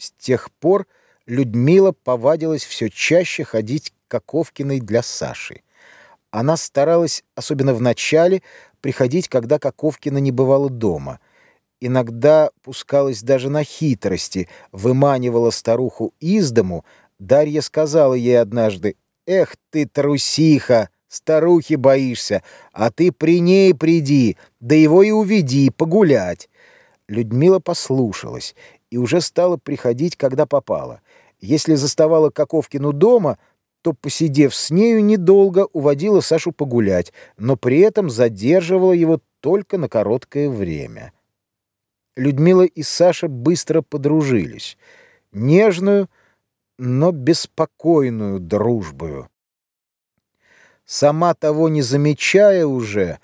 С тех пор Людмила повадилась все чаще ходить к Каковкиной для Саши. Она старалась, особенно в начале, приходить, когда Каковкина не бывала дома. Иногда пускалась даже на хитрости, выманивала старуху из дому. Дарья сказала ей однажды, «Эх ты, трусиха, старухи боишься, а ты при ней приди, да его и уведи, погулять». Людмила послушалась и уже стала приходить, когда попала. Если заставала Каковкину дома, то, посидев с нею недолго, уводила Сашу погулять, но при этом задерживала его только на короткое время. Людмила и Саша быстро подружились. Нежную, но беспокойную дружбою. Сама того не замечая уже,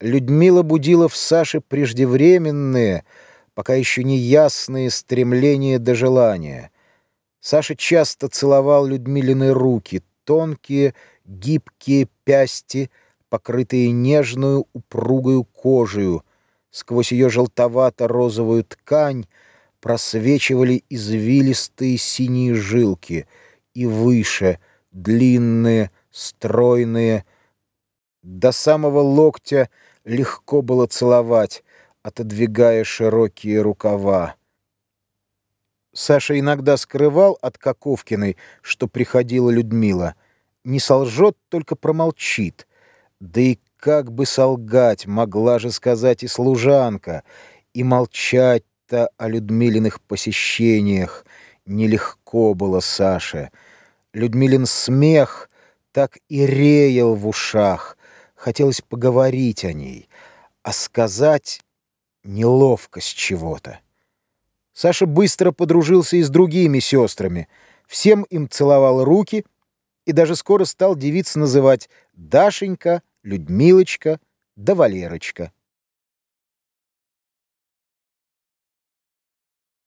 Людмила будила в Саше преждевременные, пока еще не ясные стремления до желания. Саша часто целовал Людмилины руки, тонкие, гибкие пясти, покрытые нежную упругую кожею. Сквозь ее желтовато-розовую ткань просвечивали извилистые синие жилки и выше, длинные, стройные. До самого локтя легко было целовать, отодвигая широкие рукава. Саша иногда скрывал от Каковкиной, что приходила Людмила. Не солжет, только промолчит. Да и как бы солгать, могла же сказать и служанка. И молчать-то о Людмилиных посещениях нелегко было Саше. Людмилин смех так и реял в ушах. Хотелось поговорить о ней, а сказать неловко с чего-то. Саша быстро подружился и с другими сестрами, всем им целовал руки и даже скоро стал девиц называть Дашенька, Людмилочка да Валерочка.